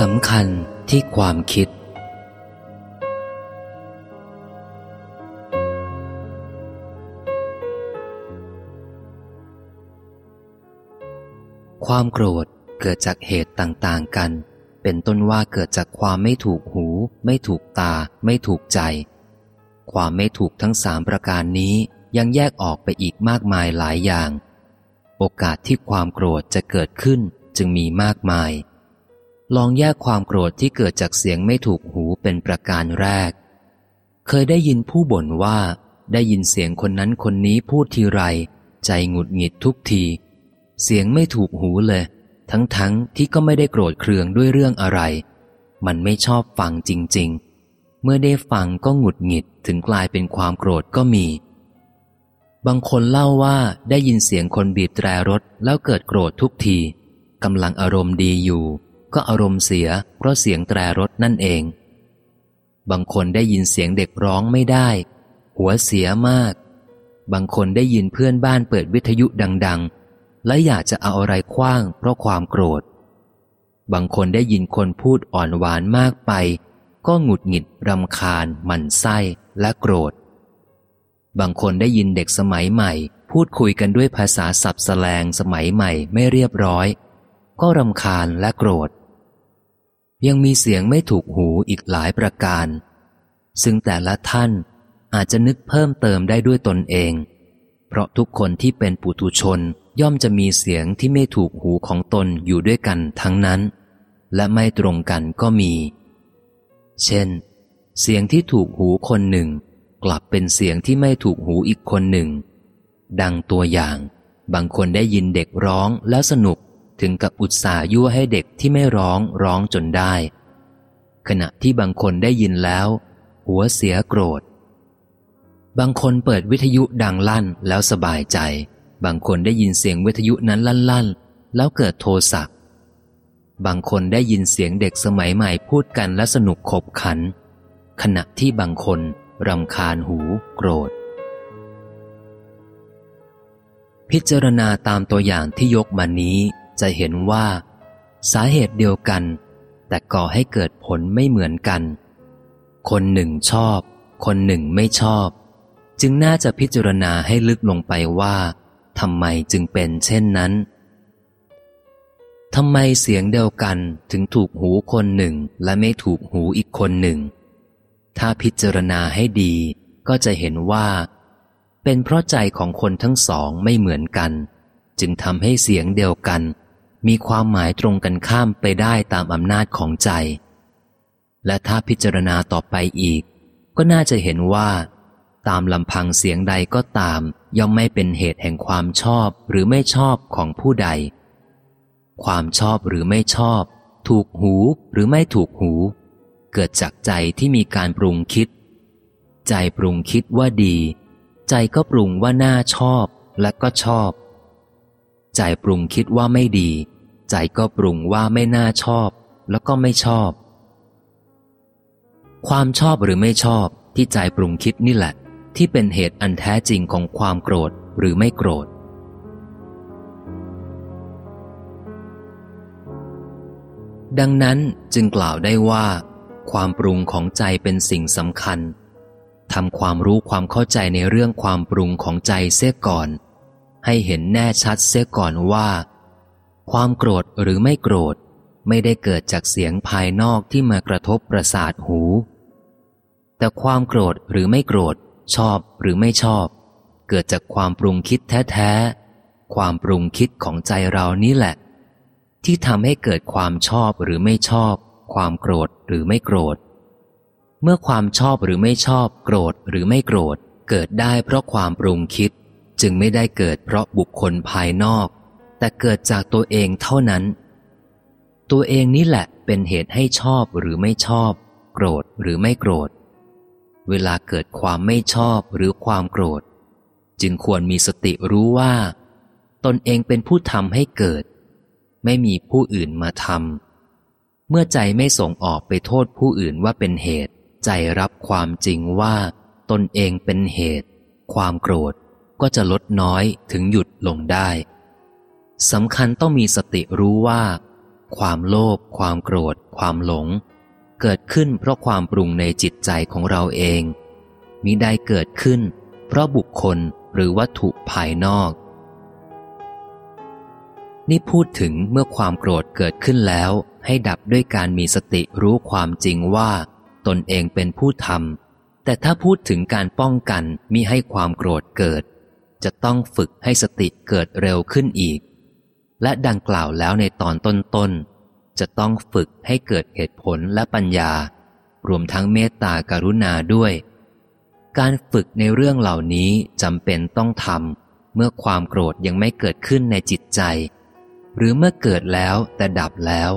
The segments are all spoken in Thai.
สำคัญที่ความคิด ความโกรธเกิดจากเหตุต่างๆกัน เป็นต้นว่าเกิดจากความไม่ถูกหู ไม่ถูกตา ไม่ถูกใจ ความไม่ถูกทั้งสามประการนี้ยังแยกออกไปอีกมากมายหลายอย่าง โอกาสที่ความโกรธจะเกิดขึ้นจึงมีมากมาย ลองแยกความโกรธที่เกิดจากเสียงไม่ถูกหูเป็นประการแรก เคยได้ยินผู้บ่นว่า ได้ยินเสียงคนนั้นคนนี้พูดทีไร ใจหงุดหงิดทุกที เสียงไม่ถูกหูเลย ทั้งๆทที่ก็ไม่ได้โกรธเคืองด้วยเรื่องอะไร มันไม่ชอบฟังจริง ๆ เมื่อได้ฟังก็หงุดหงิดถึงกลายเป็นความโกรธก็มี บางคนเล่าว่าได้ยินเสียงคนบีบแตรรถแล้วเกิดโกรธทุกทีกำลังอารมณ์ดีอยู่ ก็อารมณ์เสีย เพราะเสียงแตรรถนั่นเอง บางคนได้ยินเสียงเด็กร้องไม่ได้ หัวเสียมาก บางคนได้ยินเพื่อนบ้านเปิดวิทยุดัง ๆ และอยากจะเอาอะไรคว้าง เพราะความโกรธ บางคนได้ยินคนพูดอ่อนหวานมากไป ก็หงุดหงิดรำคาญหมั่นไส้และโกรธ บางคนได้ยินเด็กสมัยใหม่ พูดคุยกันด้วยภาษาสับแสลงสมัยใหม่ไม่เรียบร้อย ก็รำคาญและโกรธ ยังมีเสียงไม่ถูกหูอีกหลายประการ ซึ่งแต่ละท่านอาจจะนึกเพิ่มเติมได้ด้วยตนเอง เพราะทุกคนที่เป็นปุถุชนย่อมจะมีเสียงที่ไม่ถูกหูของตนอยู่ด้วยกันทั้งนั้น และไม่ตรงกันก็มี เช่น เสียงที่ถูกหูคนหนึ่ง กลับเป็นเสียงที่ไม่ถูกหูอีกคนหนึ่ง ดังตัวอย่าง บางคนได้ยินเด็กร้องแล้วสนุก ถึงกับอุตส่าห์ยั่วให้เด็กที่ไม่ร้องร้องจนได้ ขณะที่บางคนได้ยินแล้ว หัวเสียโกรธ บางคนเปิดวิทยุดังลั่นแล้วสบายใจ บางคนได้ยินเสียงวิทยุนั้นลั่นๆแล้วเกิดโทสะบางคนได้ยินเสียงเด็กสมัยใหม่พูดกันและสนุกขบขัน ขณะที่บางคนรำคาญหูโกรธ พิจารณาตามตัวอย่างที่ยกมานี้ จะเห็นว่า สาเหตุเดียวกัน แต่ก่อให้เกิดผลไม่เหมือนกัน คนหนึ่งชอบ คนหนึ่งไม่ชอบ จึงน่าจะพิจารณาให้ลึกลงไปว่าทำไมจึงเป็นเช่นนั้นทำไมเสียงเดียวกันถึงถูกหูคนหนึ่งและไม่ถูกหูอีกคนหนึ่ง ถ้าพิจารณาให้ดีก็จะเห็นว่า เป็นเพราะใจของคนทั้งสองไม่เหมือนกัน จึงทำให้เสียงเดียวกัน มีความหมายตรงกันข้ามไปได้ตามอำนาจของใจ และถ้าพิจารณาต่อไปอีก ก็น่าจะเห็นว่า ตามลำพังเสียงใดก็ตาม ย่อมไม่เป็นเหตุแห่งความชอบหรือไม่ชอบของผู้ใด ความชอบหรือไม่ชอบ ถูกหูหรือไม่ถูกหู เกิดจากใจที่มีการปรุงคิด ใจปรุงคิดว่าดี ใจก็ปรุงว่าน่าชอบและก็ชอบ ใจปรุงคิดว่าไม่ดี ใจก็ปรุงว่าไม่น่าชอบแล้วก็ไม่ชอบ ความชอบหรือไม่ชอบที่ใจปรุงคิดนี่แหละ ที่เป็นเหตุอันแท้จริงของความโกรธหรือไม่โกรธ ดังนั้นจึงกล่าวได้ว่า ความปรุงของใจเป็นสิ่งสำคัญทำความรู้ความเข้าใจในเรื่องความปรุงของใจเสียก่อน ให้เห็นแน่ชัดเสียก่อนว่า ความโกรธหรือไม่โกรธ ไม่ได้เกิดจากเสียงภายนอกที่มากระทบประสาทหู แต่ความโกรธหรือไม่โกรธ ชอบหรือไม่ชอบ เกิดจากความปรุงคิดแท้ๆ ความปรุงคิดของใจเรานี่แหละ ที่ทำให้เกิดความชอบหรือไม่ชอบ ความโกรธหรือไม่โกรธ เมื่อความชอบหรือไม่ชอบ โกรธหรือไม่โกรธเกิดได้เพราะความปรุงคิด จึงไม่ได้เกิดเพราะบุคคลภายนอก แต่เกิดจากตัวเองเท่านั้น ตัวเองนี่แหละเป็นเหตุให้ชอบหรือไม่ชอบ โกรธหรือไม่โกรธ เวลาเกิดความไม่ชอบหรือความโกรธ จึงควรมีสติรู้ว่า ตนเองเป็นผู้ทำให้เกิด ไม่มีผู้อื่นมาทำเมื่อใจไม่ส่งออกไปโทษผู้อื่นว่าเป็นเหตุ ใจรับความจริงว่า ตนเองเป็นเหตุ ความโกรธ ก็จะลดน้อยถึงหยุดลงได้สำคัญต้องมีสติรู้ว่า ความโลภความโกรธ ความหลง เกิดขึ้นเพราะความปรุงในจิตใจของเราเองมิได้เกิดขึ้น เพราะบุคคลหรือวัตถุภายนอก นี่พูดถึงเมื่อความโกรธเกิดขึ้นแล้ว ให้ดับด้วยการมีสติรู้ความจริงว่า ตนเองเป็นผู้ทำแต่ถ้าพูดถึงการป้องกันมิให้ความโกรธเกิด จะต้องฝึกให้สติเกิดเร็วขึ้นอีก และดังกล่าวแล้วในตอนต้นๆ จะต้องฝึกให้เกิดเหตุผลและปัญญา รวมทั้งเมตตากรุณาด้วย การฝึกในเรื่องเหล่านี้จำเป็นต้องทำเมื่อความโกรธยังไม่เกิดขึ้นในจิตใจ หรือเมื่อเกิดแล้วแต่ดับแล้ว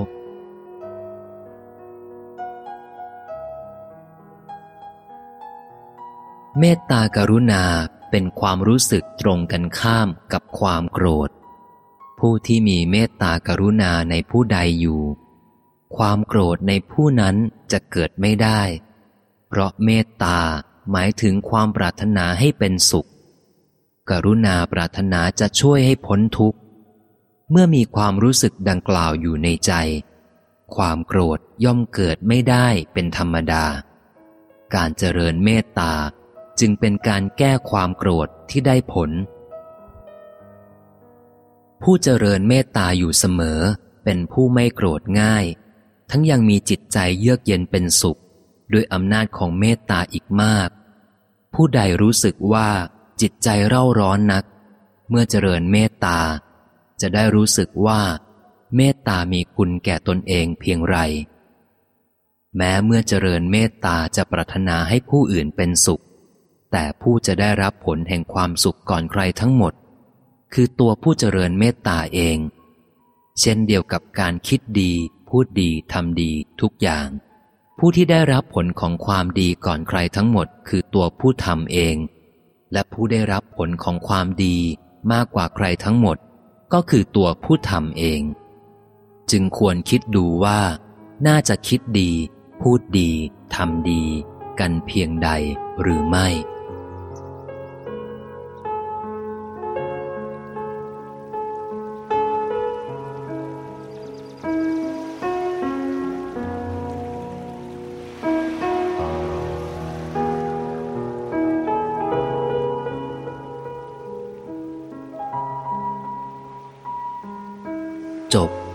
เมตตากรุณา เป็นความรู้สึกตรงกันข้ามกับความโกรธ ผู้ที่มีเมตตากรุณาในผู้ใดอยู่ ความโกรธในผู้นั้นจะเกิดไม่ได้ เพราะเมตตาหมายถึงความปรารถนาให้เป็นสุข กรุณาปรารถนาจะช่วยให้พ้นทุกข์ เมื่อมีความรู้สึกดังกล่าวอยู่ในใจ ความโกรธย่อมเกิดไม่ได้เป็นธรรมดา การเจริญเมตตา จึงเป็นการแก้ความโกรธที่ได้ผล ผู้เจริญเมตตาอยู่เสมอ เป็นผู้ไม่โกรธง่าย ทั้งยังมีจิตใจเยือกเย็นเป็นสุข ด้วยอำนาจของเมตตาอีกมาก ผู้ใดรู้สึกว่าจิตใจเร่าร้อนนัก เมื่อเจริญเมตตา จะได้รู้สึกว่า เมตตามีคุณแก่ตนเองเพียงไรแม้เมื่อเจริญเมตตาจะปรารถนาให้ผู้อื่นเป็นสุข แต่ผู้จะได้รับผลแห่งความสุขก่อนใครทั้งหมด คือตัวผู้เจริญเมตตาเอง เช่นเดียวกับการคิดดี พูดดีทำดีทุกอย่าง ผู้ที่ได้รับผลของความดีก่อนใครทั้งหมด คือตัวผู้ทำเอง และผู้ได้รับผลของความดีมากกว่าใครทั้งหมด ก็คือตัวผู้ทำเอง จึงควรคิดดูว่า น่าจะคิดดี พูดดีทำดี กันเพียงใดหรือไม่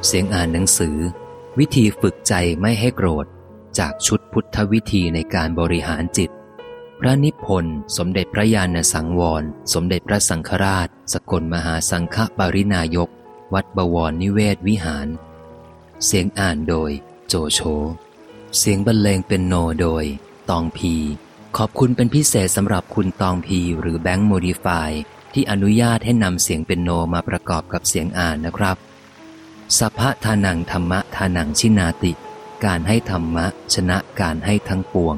เสียงอ่านหนังสือ วิธีฝึกใจไม่ให้โกรธ จากชุดพุทธวิธีในการบริหารจิต พระนิพนธ์สมเด็จพระญาณสังวร สมเด็จพระสังฆราช สกลมหาสังฆปรินายก วัดบวรนิเวศวิหาร เสียงอ่านโดย โจโฉเสียงบรรเลงเป็นโนโดย ตองพี ขอบคุณเป็นพิเศษสำหรับคุณตองพีหรือแบงค์โมดิฟายที่อนุญาตให้นำเสียงเป็นโนมาประกอบกับเสียงอ่านนะครับ สัพพะทานังธรรมะทานังชินาติ การให้ธรรมะ ชนะการให้ทั้งปวง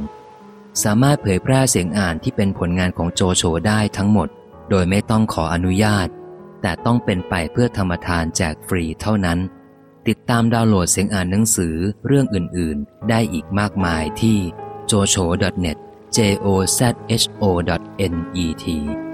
สามารถเผยแพร่เสียงอ่านที่เป็นผลงานของโจโฉได้ทั้งหมด โดยไม่ต้องขออนุญาต แต่ต้องเป็นไปเพื่อธรรมทานแจกฟรีเท่านั้น ติดตามดาวน์โหลดเสียงอ่านหนังสือเรื่องอื่น ๆ ได้อีกมากมายที่ jocho.net j o z h o net